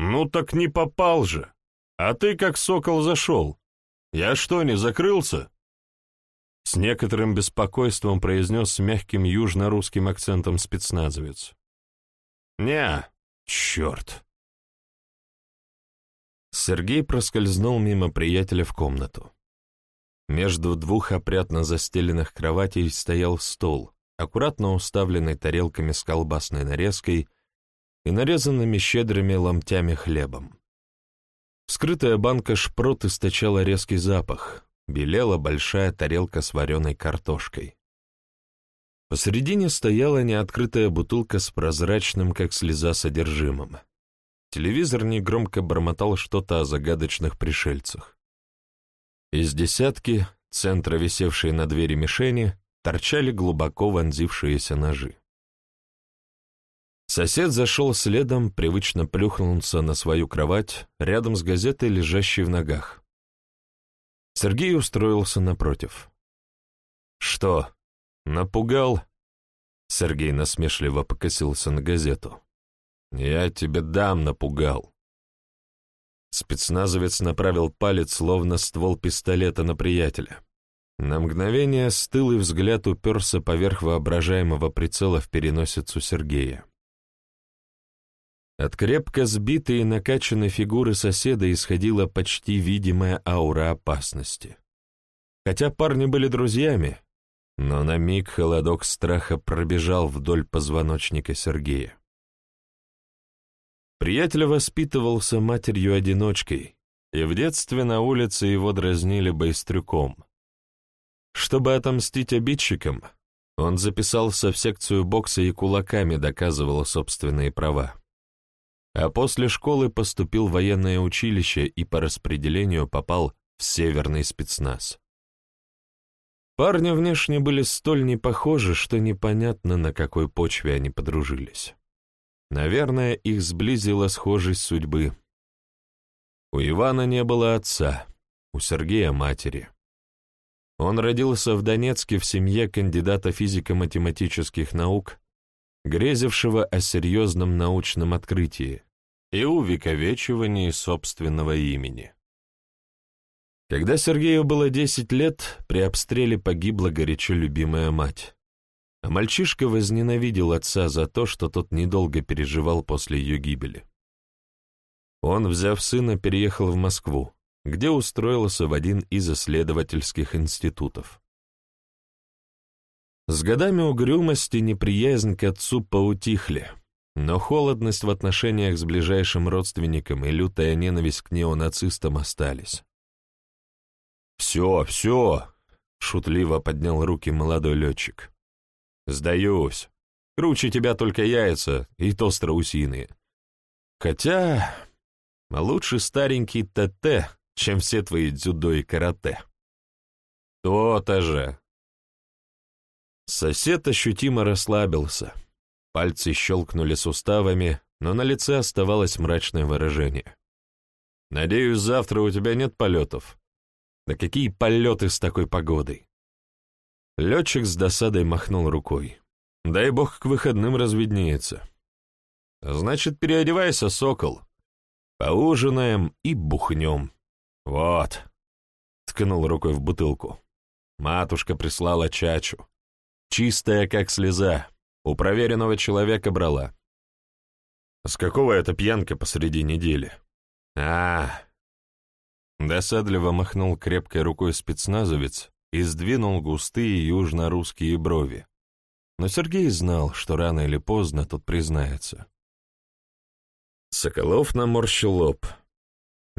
«Ну так не попал же! А ты как сокол зашел! Я что, не закрылся?» С некоторым беспокойством произнес с мягким южно-русским акцентом спецназовец. «Не, черт!» Сергей проскользнул мимо приятеля в комнату. Между двух опрятно застеленных кроватей стоял стол, аккуратно уставленный тарелками с колбасной нарезкой и нарезанными щедрыми ломтями хлебом. Вскрытая банка шпрот источала резкий запах, белела большая тарелка с вареной картошкой. Посередине стояла неоткрытая бутылка с прозрачным, как слеза, содержимым. Телевизор негромко бормотал что-то о загадочных пришельцах. Из десятки, центра висевшей на двери мишени, торчали глубоко вонзившиеся ножи. Сосед зашел следом, привычно плюхнулся на свою кровать, рядом с газетой, лежащей в ногах. Сергей устроился напротив. «Что, напугал?» Сергей насмешливо покосился на газету. «Я тебе дам напугал». Спецназовец направил палец, словно ствол пистолета на приятеля. На мгновение стылый взгляд уперся поверх воображаемого прицела в переносицу Сергея. От крепко сбитой и накачанной фигуры соседа исходила почти видимая аура опасности. Хотя парни были друзьями, но на миг холодок страха пробежал вдоль позвоночника Сергея. Приятель воспитывался матерью-одиночкой, и в детстве на улице его дразнили байстрюком. Чтобы отомстить обидчикам, он записался в секцию бокса и кулаками доказывал собственные права. А после школы поступил в военное училище и по распределению попал в северный спецназ. Парни внешне были столь непохожи, что непонятно, на какой почве они подружились. Наверное, их сблизила схожесть судьбы. У Ивана не было отца, у Сергея — матери. Он родился в Донецке в семье кандидата физико-математических наук, грезившего о серьезном научном открытии и увековечивании собственного имени. Когда Сергею было 10 лет, при обстреле погибла горячо любимая мать. А мальчишка возненавидел отца за то, что тот недолго переживал после ее гибели. Он, взяв сына, переехал в Москву, где устроился в один из исследовательских институтов. С годами угрюмость и неприязнь к отцу поутихли, но холодность в отношениях с ближайшим родственником и лютая ненависть к неонацистам остались. «Все, все!» — шутливо поднял руки молодой летчик. «Сдаюсь. Круче тебя только яйца, и то страусиные. Хотя лучше старенький ТТ, чем все твои дзюдо и карате». «То-то же!» Сосед ощутимо расслабился. Пальцы щелкнули суставами, но на лице оставалось мрачное выражение. «Надеюсь, завтра у тебя нет полетов?» Да какие полеты с такой погодой? Летчик с досадой махнул рукой. Дай бог к выходным разведнеется. Значит, переодевайся, сокол. Поужинаем и бухнем. Вот. Ткнул рукой в бутылку. Матушка прислала чачу. Чистая, как слеза. У проверенного человека брала. С какого это пьянка посреди недели? А, Досадливо махнул крепкой рукой спецназовец и сдвинул густые южно-русские брови. Но Сергей знал, что рано или поздно тут признается. Соколов наморщил лоб.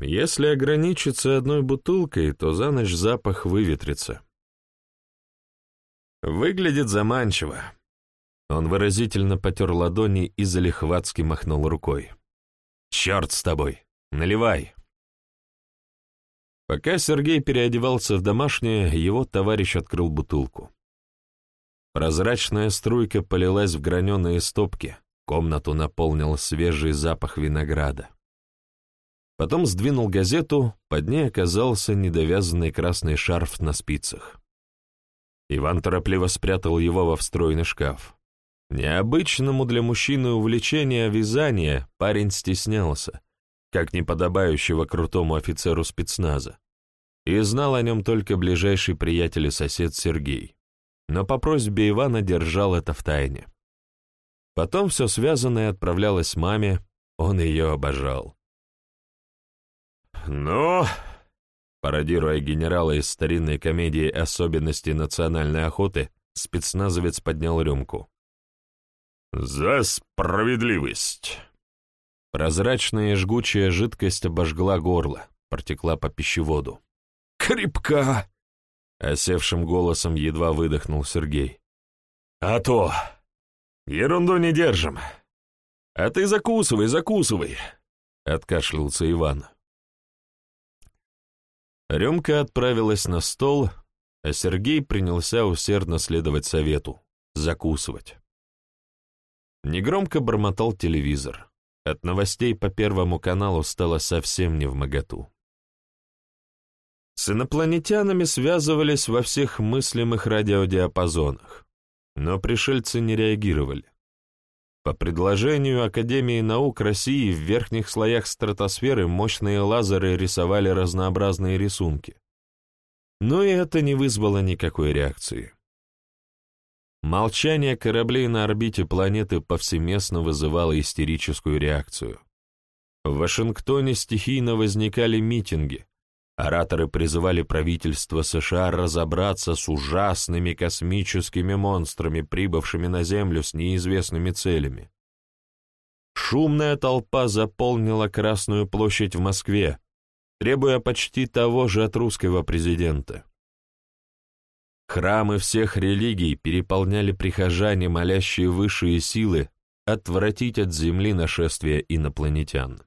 Если ограничиться одной бутылкой, то за ночь запах выветрится. Выглядит заманчиво. Он выразительно потер ладони и залихватски махнул рукой. «Черт с тобой! Наливай!» Пока Сергей переодевался в домашнее, его товарищ открыл бутылку. Прозрачная струйка полилась в граненые стопки, комнату наполнил свежий запах винограда. Потом сдвинул газету, под ней оказался недовязанный красный шарф на спицах. Иван торопливо спрятал его во встроенный шкаф. Необычному для мужчины увлечения вязания парень стеснялся, как неподобающего крутому офицеру спецназа, и знал о нем только ближайший приятель и сосед Сергей, но по просьбе Ивана держал это в тайне. Потом все связанное отправлялось маме, он ее обожал. «Ну...» Пародируя генерала из старинной комедии «Особенности национальной охоты», спецназовец поднял рюмку. «За справедливость!» Прозрачная и жгучая жидкость обожгла горло, протекла по пищеводу. «Крепка!» — осевшим голосом едва выдохнул Сергей. «А то! Ерунду не держим! А ты закусывай, закусывай!» — откашлялся Иван. Рюмка отправилась на стол, а Сергей принялся усердно следовать совету — закусывать. Негромко бормотал телевизор. От новостей по Первому каналу стало совсем не в моготу. С инопланетянами связывались во всех мыслимых радиодиапазонах, но пришельцы не реагировали. По предложению Академии наук России в верхних слоях стратосферы мощные лазеры рисовали разнообразные рисунки. Но и это не вызвало никакой реакции. Молчание кораблей на орбите планеты повсеместно вызывало истерическую реакцию. В Вашингтоне стихийно возникали митинги, Ораторы призывали правительство США разобраться с ужасными космическими монстрами, прибывшими на Землю с неизвестными целями. Шумная толпа заполнила Красную площадь в Москве, требуя почти того же от русского президента. Храмы всех религий переполняли прихожане, молящие высшие силы, отвратить от земли нашествие инопланетян.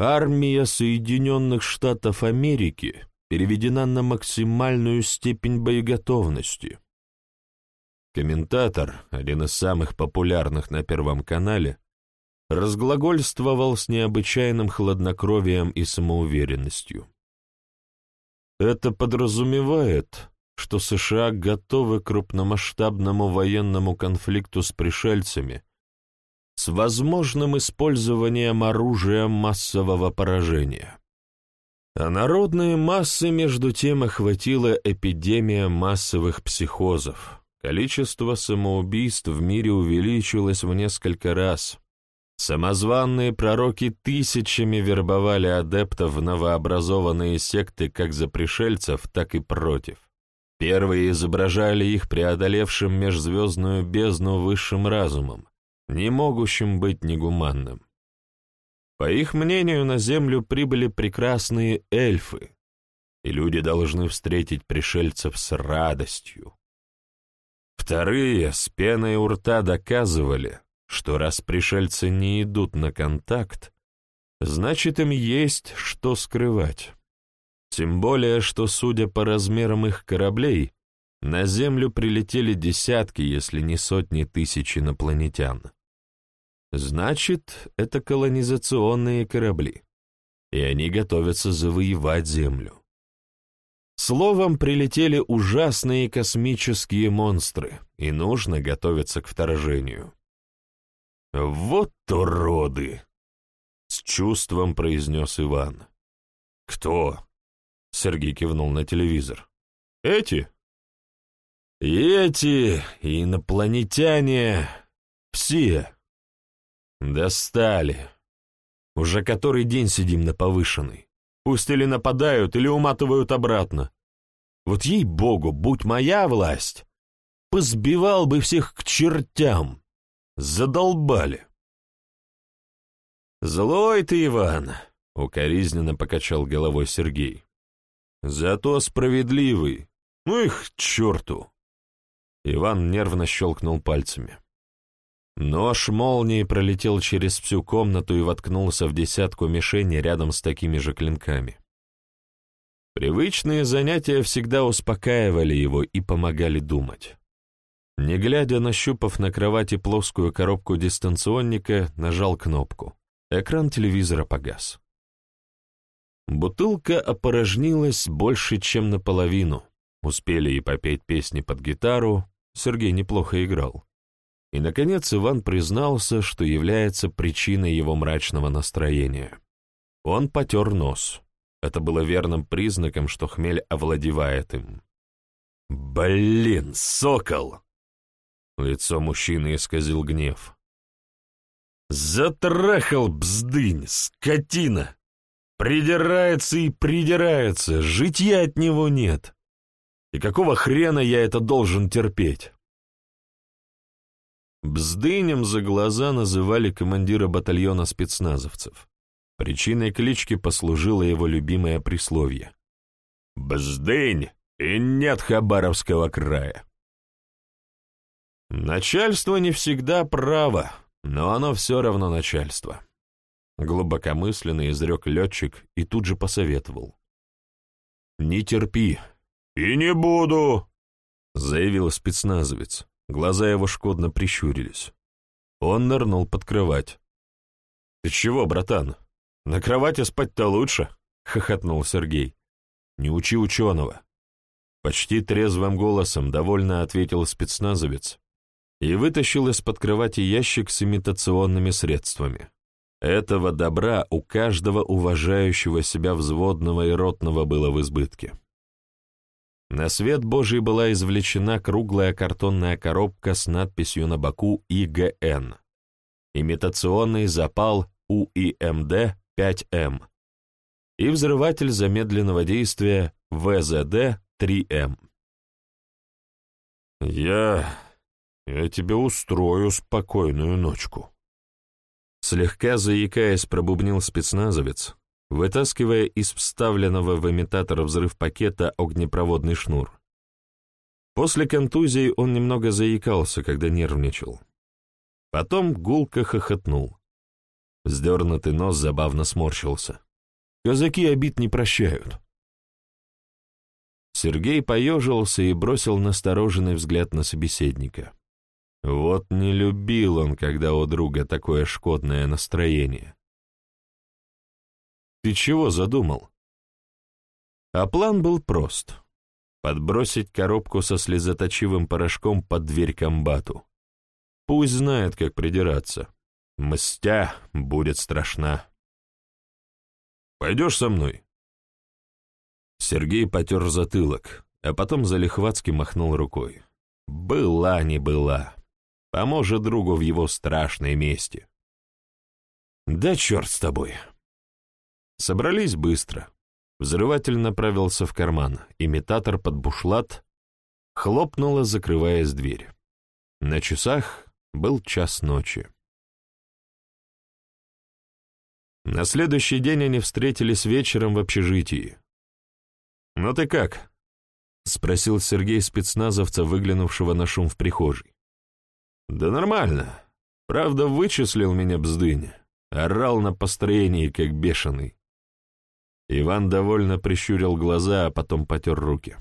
Армия Соединенных Штатов Америки переведена на максимальную степень боеготовности. Комментатор, один из самых популярных на Первом канале, разглагольствовал с необычайным хладнокровием и самоуверенностью. Это подразумевает, что США готовы к крупномасштабному военному конфликту с пришельцами с возможным использованием оружия массового поражения. А народные массы между тем охватила эпидемия массовых психозов. Количество самоубийств в мире увеличилось в несколько раз. Самозванные пророки тысячами вербовали адептов в новообразованные секты как за пришельцев, так и против. Первые изображали их преодолевшим межзвездную бездну высшим разумом, не могущим быть негуманным. По их мнению, на Землю прибыли прекрасные эльфы, и люди должны встретить пришельцев с радостью. Вторые с пеной у рта доказывали, что раз пришельцы не идут на контакт, значит им есть что скрывать. Тем более, что, судя по размерам их кораблей, на Землю прилетели десятки, если не сотни тысяч инопланетян. Значит, это колонизационные корабли, и они готовятся завоевать Землю. Словом, прилетели ужасные космические монстры, и нужно готовиться к вторжению. «Вот уроды!» — с чувством произнес Иван. «Кто?» — Сергей кивнул на телевизор. «Эти?» «Эти инопланетяне, все!» Достали. Уже который день сидим на повышенной. Пусть или нападают, или уматывают обратно. Вот ей-богу, будь моя власть, позбивал бы всех к чертям. Задолбали. Злой ты, Иван, — укоризненно покачал головой Сергей. Зато справедливый. Ну их к черту. Иван нервно щелкнул пальцами. Нож молнии пролетел через всю комнату и воткнулся в десятку мишеней рядом с такими же клинками. Привычные занятия всегда успокаивали его и помогали думать. Не глядя, нащупав на кровати плоскую коробку дистанционника, нажал кнопку. Экран телевизора погас. Бутылка опорожнилась больше, чем наполовину. Успели и попеть песни под гитару, Сергей неплохо играл. И, наконец, Иван признался, что является причиной его мрачного настроения. Он потер нос. Это было верным признаком, что хмель овладевает им. «Блин, сокол!» Лицо мужчины исказил гнев. «Затрахал бздынь, скотина! Придирается и придирается, житья от него нет. И какого хрена я это должен терпеть?» Бздынем за глаза называли командира батальона спецназовцев. Причиной клички послужило его любимое присловие. «Бздынь, и нет Хабаровского края». Начальство не всегда право, но оно все равно начальство. Глубокомысленно изрек летчик и тут же посоветовал. «Не терпи». «И не буду», — заявил спецназовец. Глаза его шкодно прищурились. Он нырнул под кровать. «Ты чего, братан? На кровати спать-то лучше?» — хохотнул Сергей. «Не учи ученого». Почти трезвым голосом довольно ответил спецназовец и вытащил из-под кровати ящик с имитационными средствами. Этого добра у каждого уважающего себя взводного и ротного было в избытке. На свет Божий была извлечена круглая картонная коробка с надписью на боку ИГН. Имитационный запал УИМД-5М. и взрыватель замедленного действия ВЗД-3М. «Я... я тебе устрою спокойную ночку», Слегка заикаясь, пробубнил спецназовец, вытаскивая из вставленного в имитатор взрыв пакета огнепроводный шнур. После контузии он немного заикался, когда нервничал. Потом гулко хохотнул. Сдернутый нос забавно сморщился. Казаки обид не прощают. Сергей поежился и бросил настороженный взгляд на собеседника. Вот не любил он, когда у друга такое шкодное настроение. Ты чего задумал? А план был прост. Подбросить коробку со слезоточивым порошком под дверь комбату. Пусть знает, как придираться. Мстя будет страшна. Пойдешь со мной? Сергей потер затылок, а потом залихватски махнул рукой. Была не была. Поможет другу в его страшной мести. Да черт с тобой. Собрались быстро. Взрыватель направился в карман, имитатор под бушлат хлопнула, закрываясь дверь. На часах был час ночи. На следующий день они встретились вечером в общежитии. «Ну ты как?» — спросил Сергей спецназовца, выглянувшего на шум в прихожей. «Да нормально. Правда, вычислил меня бздынь. Орал на построении, как бешеный». Иван довольно прищурил глаза, а потом потер руки.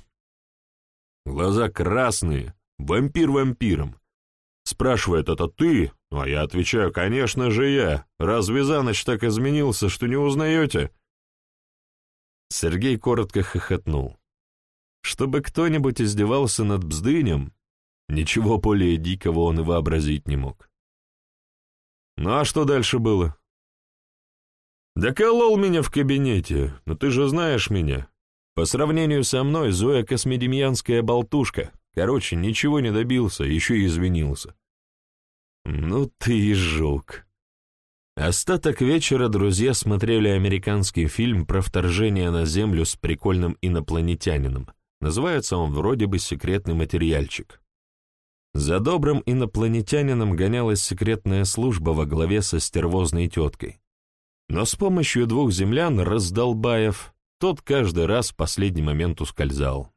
Глаза красные, вампир вампиром. Спрашивает, это ты? А я отвечаю, конечно же я. Разве за ночь так изменился, что не узнаете? Сергей коротко хохотнул. Чтобы кто-нибудь издевался над бздынем, Ничего более дикого он и вообразить не мог. Ну а что дальше было? Да колол меня в кабинете, но ты же знаешь меня. По сравнению со мной Зоя космедемьянская болтушка. Короче, ничего не добился, еще и извинился. Ну ты и жук. Остаток вечера друзья смотрели американский фильм про вторжение на Землю с прикольным инопланетянином. Называется он вроде бы «Секретный материальчик». За добрым инопланетянином гонялась секретная служба во главе со стервозной теткой. Но с помощью двух землян, раздолбаев, тот каждый раз в последний момент ускользал.